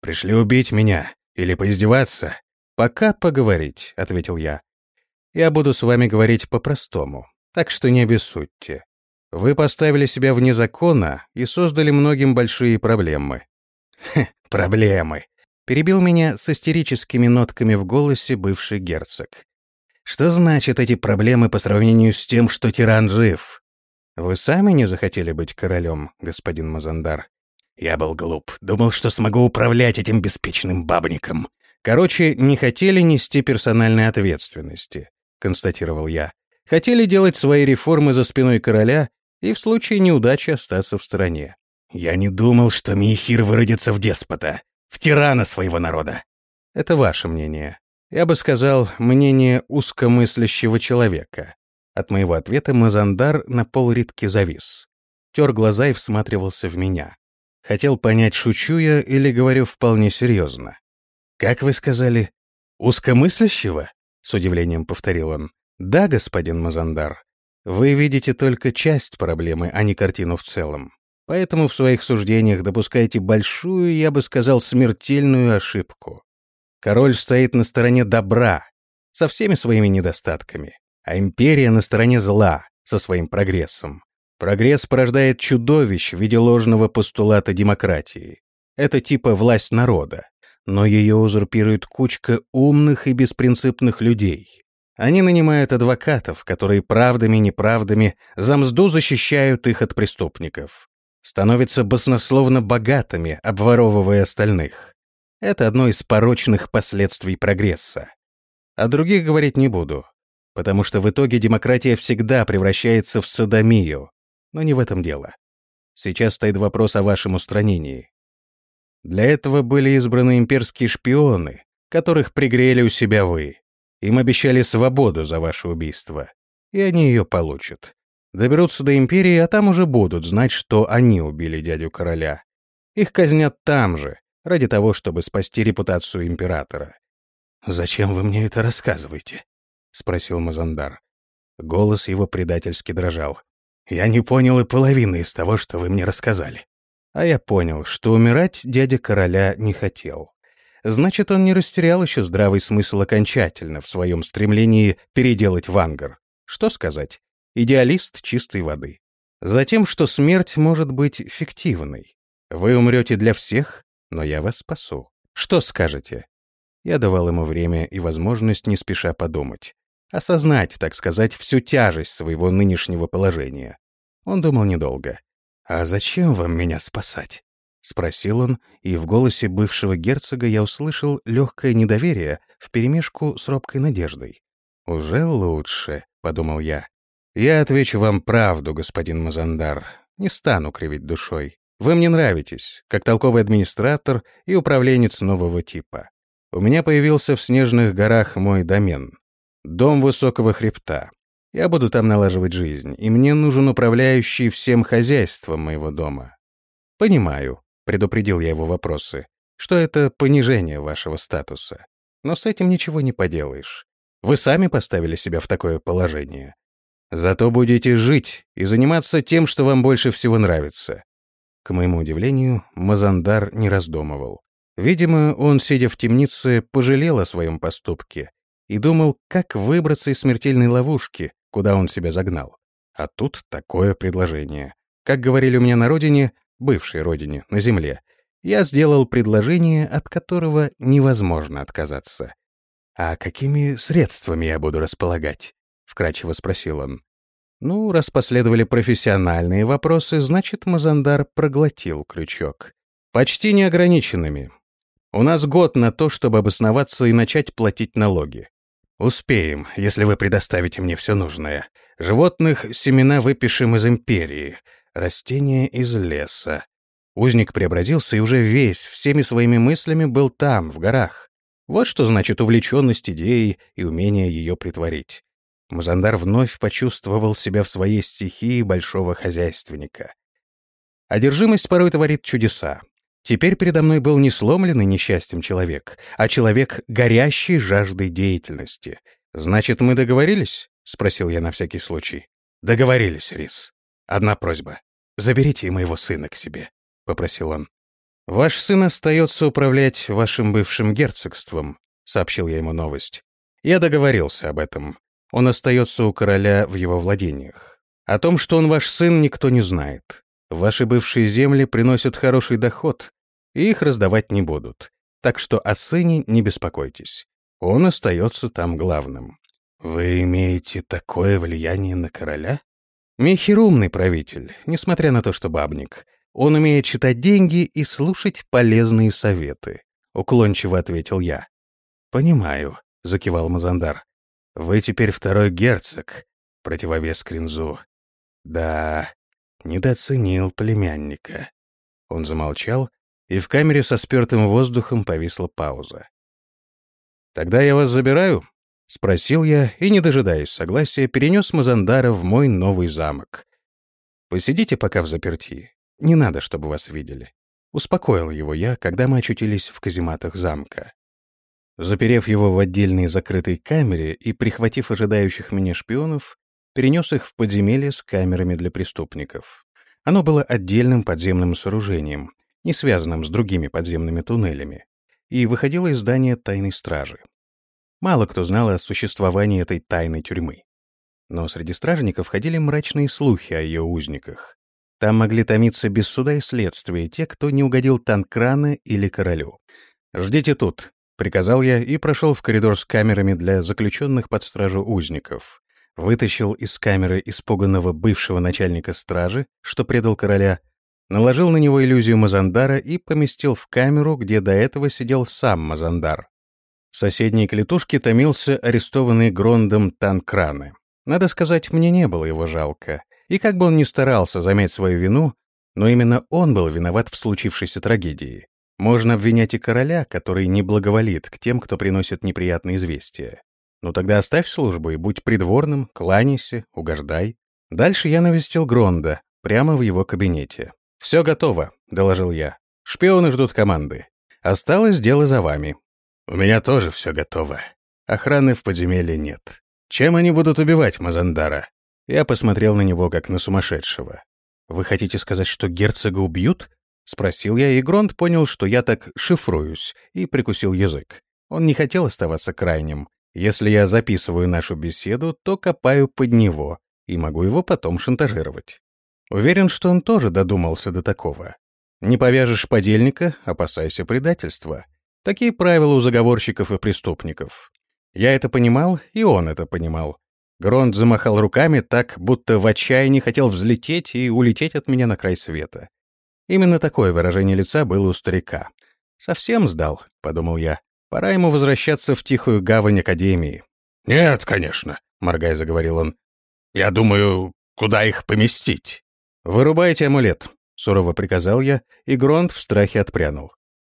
Пришли убить меня или поиздеваться?» «Пока поговорить», — ответил я. «Я буду с вами говорить по-простому, так что не обессудьте. Вы поставили себя вне закона и создали многим большие проблемы». «Хе, проблемы», Перебил меня с истерическими нотками в голосе бывший герцог. Что значит эти проблемы по сравнению с тем, что тиран жив? Вы сами не захотели быть королем, господин Мазандар? Я был глуп, думал, что смогу управлять этим беспечным бабником. Короче, не хотели нести персональной ответственности, констатировал я. Хотели делать свои реформы за спиной короля и в случае неудачи остаться в стороне. Я не думал, что Михир выродится в деспота, в тирана своего народа. Это ваше мнение. Я бы сказал, мнение узкомыслящего человека. От моего ответа Мазандар на полритки завис. Тер глаза и всматривался в меня. Хотел понять, шучу я или говорю вполне серьезно. «Как вы сказали? Узкомыслящего?» — с удивлением повторил он. «Да, господин Мазандар. Вы видите только часть проблемы, а не картину в целом. Поэтому в своих суждениях допускаете большую, я бы сказал, смертельную ошибку. Король стоит на стороне добра, со всеми своими недостатками, а империя на стороне зла, со своим прогрессом. Прогресс порождает чудовищ в виде ложного постулата демократии. Это типа власть народа, но ее узурпирует кучка умных и беспринципных людей. Они нанимают адвокатов, которые правдами и неправдами за мзду защищают их от преступников. Становятся баснословно богатыми, обворовывая остальных. Это одно из порочных последствий прогресса. О других говорить не буду, потому что в итоге демократия всегда превращается в садомию. Но не в этом дело. Сейчас стоит вопрос о вашем устранении. Для этого были избраны имперские шпионы, которых пригрели у себя вы. Им обещали свободу за ваше убийство. И они ее получат. Доберутся до империи, а там уже будут знать, что они убили дядю короля. Их казнят там же, ради того, чтобы спасти репутацию императора. «Зачем вы мне это рассказываете?» — спросил Мазандар. Голос его предательски дрожал. «Я не понял и половины из того, что вы мне рассказали». А я понял, что умирать дядя короля не хотел. Значит, он не растерял еще здравый смысл окончательно в своем стремлении переделать Вангар. Что сказать? Идеалист чистой воды. Затем, что смерть может быть фиктивной. Вы умрете для всех, но я вас спасу. Что скажете? Я давал ему время и возможность не спеша подумать. Осознать, так сказать, всю тяжесть своего нынешнего положения. Он думал недолго. «А зачем вам меня спасать?» — спросил он, и в голосе бывшего герцога я услышал легкое недоверие вперемешку с робкой надеждой. «Уже лучше», — подумал я. «Я отвечу вам правду, господин Мазандар. Не стану кривить душой. Вы мне нравитесь, как толковый администратор и управленец нового типа. У меня появился в Снежных горах мой домен. Дом высокого хребта. Я буду там налаживать жизнь, и мне нужен управляющий всем хозяйством моего дома. Понимаю, предупредил я его вопросы, что это понижение вашего статуса. Но с этим ничего не поделаешь. Вы сами поставили себя в такое положение. Зато будете жить и заниматься тем, что вам больше всего нравится. К моему удивлению, Мазандар не раздумывал. Видимо, он, сидя в темнице, пожалел о своем поступке и думал, как выбраться из смертельной ловушки, куда он себя загнал. А тут такое предложение. Как говорили у меня на родине, бывшей родине, на земле, я сделал предложение, от которого невозможно отказаться. «А какими средствами я буду располагать?» — вкратчиво спросил он. Ну, раз последовали профессиональные вопросы, значит, Мазандар проглотил крючок. Почти неограниченными. У нас год на то, чтобы обосноваться и начать платить налоги. «Успеем, если вы предоставите мне все нужное. Животных семена выпишем из империи, растения из леса». Узник преобразился и уже весь, всеми своими мыслями был там, в горах. Вот что значит увлеченность идеей и умение ее притворить. Мазандар вновь почувствовал себя в своей стихии большого хозяйственника. Одержимость порой творит чудеса. Теперь передо мной был не сломленный несчастьем человек, а человек, горящий жаждой деятельности. «Значит, мы договорились?» — спросил я на всякий случай. «Договорились, Рис. Одна просьба. Заберите моего сына к себе», — попросил он. «Ваш сын остается управлять вашим бывшим герцогством», — сообщил я ему новость. «Я договорился об этом. Он остается у короля в его владениях. О том, что он ваш сын, никто не знает. Ваши бывшие земли приносят хороший доход, и их раздавать не будут. Так что о сыне не беспокойтесь. Он остается там главным. Вы имеете такое влияние на короля? Мехир умный правитель, несмотря на то, что бабник. Он умеет читать деньги и слушать полезные советы. Уклончиво ответил я. Понимаю, закивал Мазандар. Вы теперь второй герцог, противовес Кринзу. Да, недооценил племянника. Он замолчал, и в камере со спертым воздухом повисла пауза. «Тогда я вас забираю?» — спросил я, и, не дожидаясь согласия, перенес Мазандара в мой новый замок. «Посидите пока в заперти. Не надо, чтобы вас видели». Успокоил его я, когда мы очутились в казематах замка. Заперев его в отдельной закрытой камере и прихватив ожидающих меня шпионов, перенес их в подземелье с камерами для преступников. Оно было отдельным подземным сооружением, не связанным с другими подземными туннелями. и выходила из здания тайной стражи. Мало кто знал о существовании этой тайной тюрьмы. Но среди стражников ходили мрачные слухи о ее узниках. Там могли томиться без суда и следствия те, кто не угодил Танкрана или королю. «Ждите тут», — приказал я и прошел в коридор с камерами для заключенных под стражу узников. Вытащил из камеры испуганного бывшего начальника стражи, что предал короля, наложил на него иллюзию Мазандара и поместил в камеру, где до этого сидел сам Мазандар. В соседней клетушке томился арестованный Грондом Танкраны. Надо сказать, мне не было его жалко. И как бы он ни старался замять свою вину, но именно он был виноват в случившейся трагедии. Можно обвинять и короля, который не благоволит к тем, кто приносит неприятные известия. Ну тогда оставь службу и будь придворным, кланяйся, угождай. Дальше я навестил Гронда, прямо в его кабинете. «Все готово», — доложил я. «Шпионы ждут команды. Осталось дело за вами». «У меня тоже все готово. Охраны в подземелье нет. Чем они будут убивать Мазандара?» Я посмотрел на него, как на сумасшедшего. «Вы хотите сказать, что герцога убьют?» — спросил я, и Гронт понял, что я так шифруюсь, и прикусил язык. Он не хотел оставаться крайним. Если я записываю нашу беседу, то копаю под него и могу его потом шантажировать. Уверен, что он тоже додумался до такого. Не повяжешь подельника — опасайся предательства. Такие правила у заговорщиков и преступников. Я это понимал, и он это понимал. Гронт замахал руками так, будто в отчаянии хотел взлететь и улететь от меня на край света. Именно такое выражение лица было у старика. «Совсем сдал», — подумал я. «Пора ему возвращаться в тихую гавань Академии». «Нет, конечно», — моргая заговорил он. «Я думаю, куда их поместить?» «Вырубайте амулет», — сурово приказал я, и Гронт в страхе отпрянул.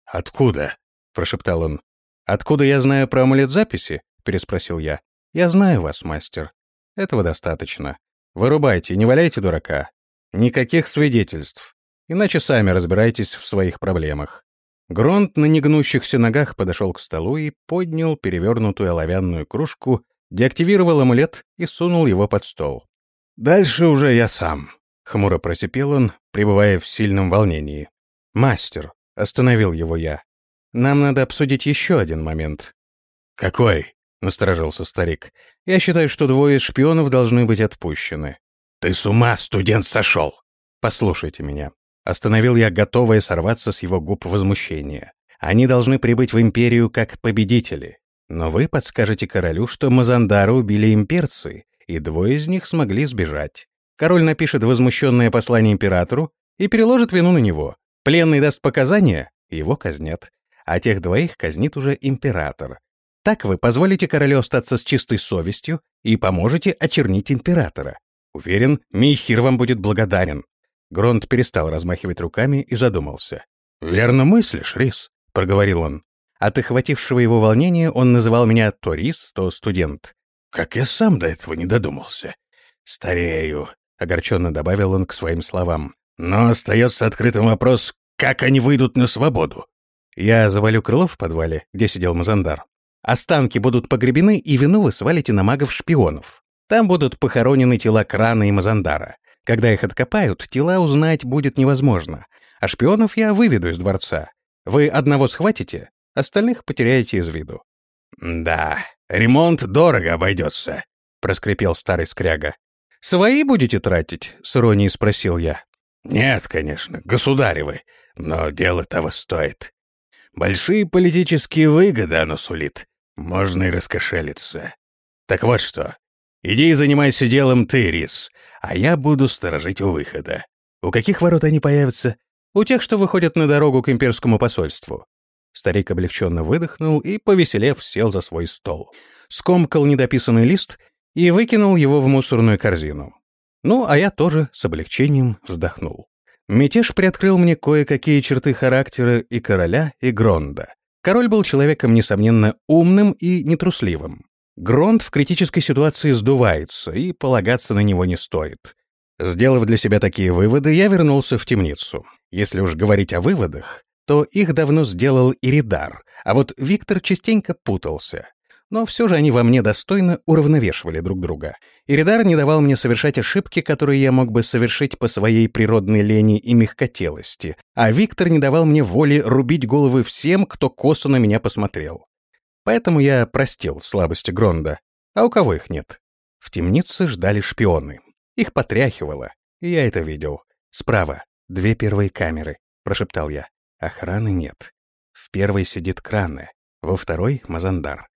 «Откуда?» — прошептал он. «Откуда я знаю про амулет записи?» — переспросил я. «Я знаю вас, мастер. Этого достаточно. Вырубайте, не валяйте дурака. Никаких свидетельств. Иначе сами разбирайтесь в своих проблемах». Гронт на негнущихся ногах подошел к столу и поднял перевернутую оловянную кружку, деактивировал амулет и сунул его под стол. «Дальше уже я сам», — хмуро просипел он, пребывая в сильном волнении. «Мастер», — остановил его я, — «нам надо обсудить еще один момент». «Какой?» — насторожился старик. «Я считаю, что двое шпионов должны быть отпущены». «Ты с ума, студент, сошел!» «Послушайте меня». Остановил я, готовое сорваться с его губ возмущения. «Они должны прибыть в Империю как победители. Но вы подскажете королю, что Мазандара убили имперцы, и двое из них смогли сбежать. Король напишет возмущенное послание императору и переложит вину на него. Пленный даст показания, его казнят. А тех двоих казнит уже император. Так вы позволите королю остаться с чистой совестью и поможете очернить императора. Уверен, Михир вам будет благодарен». Гронт перестал размахивать руками и задумался. «Верно мыслишь, Рис», — проговорил он. От охватившего его волнения он называл меня то Рис, то студент. «Как я сам до этого не додумался. Старею. — огорченно добавил он к своим словам. «Но остается открытым вопрос, как они выйдут на свободу?» «Я завалю крыло в подвале, где сидел Мазандар. Останки будут погребены, и вину вы свалите на магов-шпионов. Там будут похоронены тела Крана и Мазандара. Когда их откопают, тела узнать будет невозможно. А шпионов я выведу из дворца. Вы одного схватите, остальных потеряете из виду». «Да, ремонт дорого обойдется», — проскрипел старый скряга. «Свои будете тратить?» — с иронией спросил я. «Нет, конечно, государевы, но дело того стоит. Большие политические выгоды оно сулит. Можно и раскошелиться. Так вот что, иди и занимайся делом ты, Рис, а я буду сторожить у выхода. У каких ворот они появятся? У тех, что выходят на дорогу к имперскому посольству». Старик облегченно выдохнул и, повеселев, сел за свой стол. Скомкал недописанный лист и выкинул его в мусорную корзину. Ну, а я тоже с облегчением вздохнул. Мятеж приоткрыл мне кое-какие черты характера и короля, и Гронда. Король был человеком, несомненно, умным и нетрусливым. Гронд в критической ситуации сдувается, и полагаться на него не стоит. Сделав для себя такие выводы, я вернулся в темницу. Если уж говорить о выводах, то их давно сделал Иридар, а вот Виктор частенько путался. Но все же они во мне достойно уравновешивали друг друга. Иридар не давал мне совершать ошибки, которые я мог бы совершить по своей природной лени и мягкотелости, а Виктор не давал мне воли рубить головы всем, кто косо на меня посмотрел. Поэтому я простил слабости Гронда. А у кого их нет? В темнице ждали шпионы. Их потряхивало, и я это видел. Справа — две первые камеры, прошептал я. Охраны нет. В первой сидит Краны, во второй — Мазандар.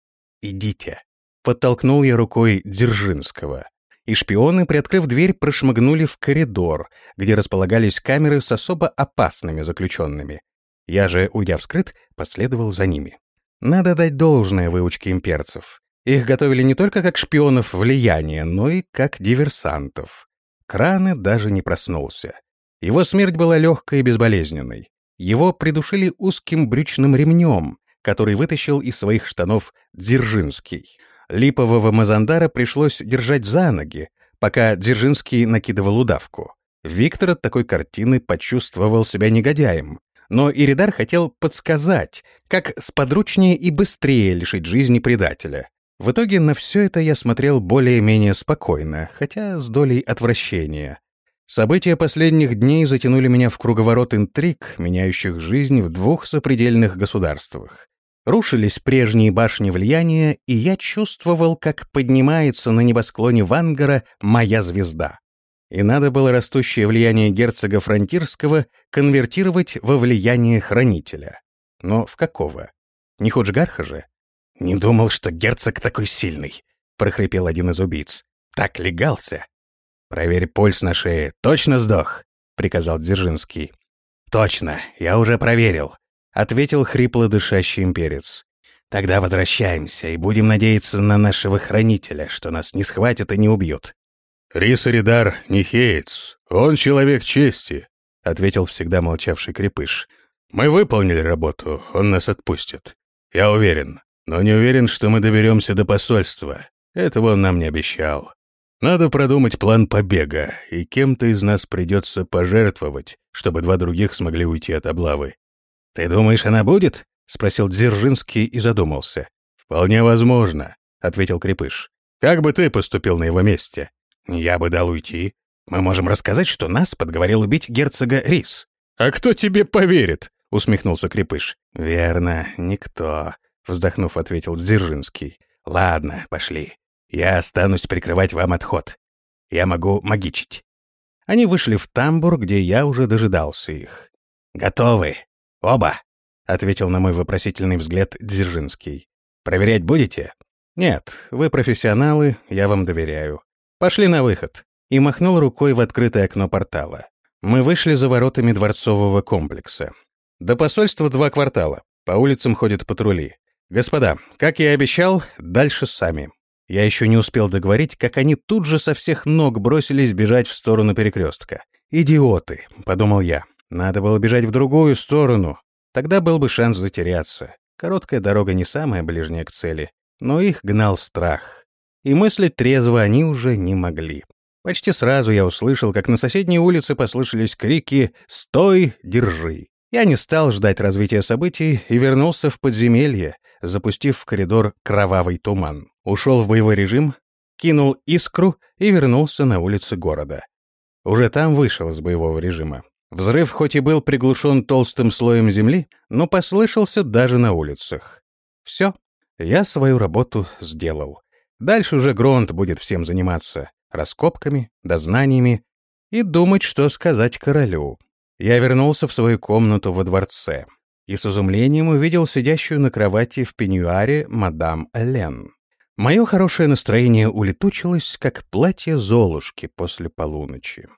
«Идите!» Подтолкнул я рукой Дзержинского. И шпионы, приоткрыв дверь, прошмыгнули в коридор, где располагались камеры с особо опасными заключенными. Я же, уйдя вскрыт, последовал за ними. Надо дать должное выучке имперцев. Их готовили не только как шпионов влияния, но и как диверсантов. Краны даже не проснулся. Его смерть была легкой и безболезненной. Его придушили узким брючным ремнем, который вытащил из своих штанов Дзержинский. Липового Мазандара пришлось держать за ноги, пока Дзержинский накидывал удавку. Виктор от такой картины почувствовал себя негодяем, но Иридар хотел подсказать, как сподручнее и быстрее лишить жизни предателя. В итоге на все это я смотрел более-менее спокойно, хотя с долей отвращения. События последних дней затянули меня в круговорот интриг, меняющих жизнь в двух сопредельных государствах. Рушились прежние башни влияния, и я чувствовал, как поднимается на небосклоне Вангара моя звезда. И надо было растущее влияние герцога Фронтирского конвертировать во влияние хранителя. Но в какого? Не Худжгарха же? «Не думал, что герцог такой сильный», — прохрипел один из убийц. «Так легался». «Проверь пульс на шее. Точно сдох?» — приказал Дзержинский. «Точно, я уже проверил. — ответил хрипло дышащий имперец. «Тогда возвращаемся и будем надеяться на нашего хранителя, что нас не схватят и не убьют». «Рисаридар не хеец, он человек чести», — ответил всегда молчавший крепыш. «Мы выполнили работу, он нас отпустит. Я уверен, но не уверен, что мы доберемся до посольства. Этого он нам не обещал. Надо продумать план побега, и кем-то из нас придется пожертвовать, чтобы два других смогли уйти от облавы. «Ты думаешь, она будет?» — спросил Дзержинский и задумался. «Вполне возможно», — ответил Крепыш. «Как бы ты поступил на его месте?» «Я бы дал уйти. Мы можем рассказать, что нас подговорил убить герцога Рис». «А кто тебе поверит?» — усмехнулся Крепыш. «Верно, никто», — вздохнув, ответил Дзержинский. «Ладно, пошли. Я останусь прикрывать вам отход. Я могу магичить». Они вышли в тамбур, где я уже дожидался их. «Готовы», «Оба!» — ответил на мой вопросительный взгляд Дзержинский. «Проверять будете?» «Нет, вы профессионалы, я вам доверяю. Пошли на выход». И махнул рукой в открытое окно портала. Мы вышли за воротами дворцового комплекса. До посольства два квартала. По улицам ходят патрули. Господа, как я и обещал, дальше сами. Я еще не успел договорить, как они тут же со всех ног бросились бежать в сторону перекрестка. «Идиоты», — подумал я. Надо было бежать в другую сторону. Тогда был бы шанс затеряться. Короткая дорога не самая ближняя к цели, но их гнал страх. И мыслить трезво они уже не могли. Почти сразу я услышал, как на соседней улице послышались крики «Стой! Держи!». Я не стал ждать развития событий и вернулся в подземелье, запустив в коридор кровавый туман. Ушел в боевой режим, кинул искру и вернулся на улицы города. Уже там вышел из боевого режима. Взрыв хоть и был приглушен толстым слоем земли, но послышался даже на улицах. Все, я свою работу сделал. Дальше уже Гронт будет всем заниматься раскопками, дознаниями и думать, что сказать королю. Я вернулся в свою комнату во дворце и с изумлением увидел сидящую на кровати в пеньюаре мадам Элен. Мое хорошее настроение улетучилось, как платье Золушки после полуночи.